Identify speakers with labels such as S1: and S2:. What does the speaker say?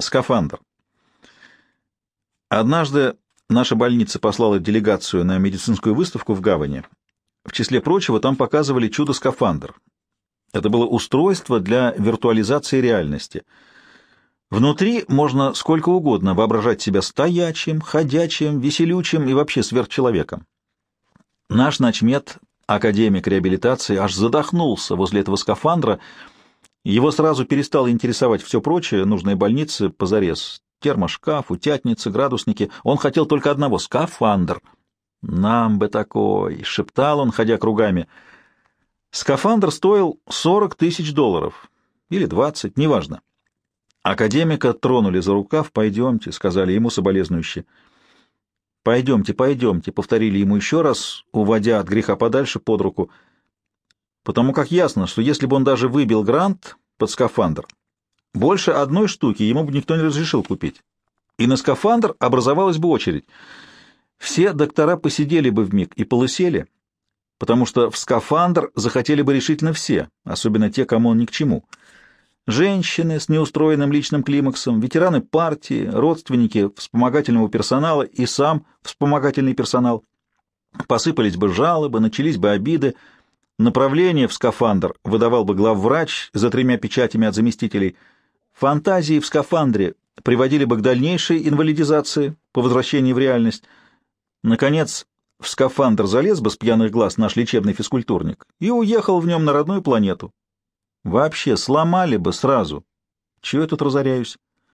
S1: Скафандр. Однажды наша больница послала делегацию на медицинскую выставку в Гавани. В числе прочего, там показывали чудо-скафандр. Это было устройство для виртуализации реальности. Внутри можно сколько угодно воображать себя стоячим, ходячим, веселючим и вообще сверхчеловеком. Наш начмет, академик реабилитации, аж задохнулся возле этого скафандра, его сразу перестало интересовать все прочее, нужные больницы позарез. Термошкаф, утятницы, градусники. Он хотел только одного — скафандр. «Нам бы такой!» — шептал он, ходя кругами. Скафандр стоил 40 тысяч долларов. Или 20, неважно. Академика тронули за рукав. «Пойдемте», — сказали ему соболезнующие. «Пойдемте, пойдемте», — повторили ему еще раз, уводя от греха подальше под руку — потому как ясно, что если бы он даже выбил грант под скафандр, больше одной штуки ему бы никто не разрешил купить. И на скафандр образовалась бы очередь. Все доктора посидели бы в миг и полысели, потому что в скафандр захотели бы решительно все, особенно те, кому он ни к чему. Женщины с неустроенным личным климаксом, ветераны партии, родственники вспомогательного персонала и сам вспомогательный персонал. Посыпались бы жалобы, начались бы обиды, Направление в скафандр выдавал бы главврач за тремя печатями от заместителей. Фантазии в скафандре приводили бы к дальнейшей инвалидизации по возвращении в реальность. Наконец, в скафандр залез бы с пьяных глаз наш лечебный физкультурник и уехал в нем на родную планету. Вообще сломали бы сразу. Чего я тут разоряюсь?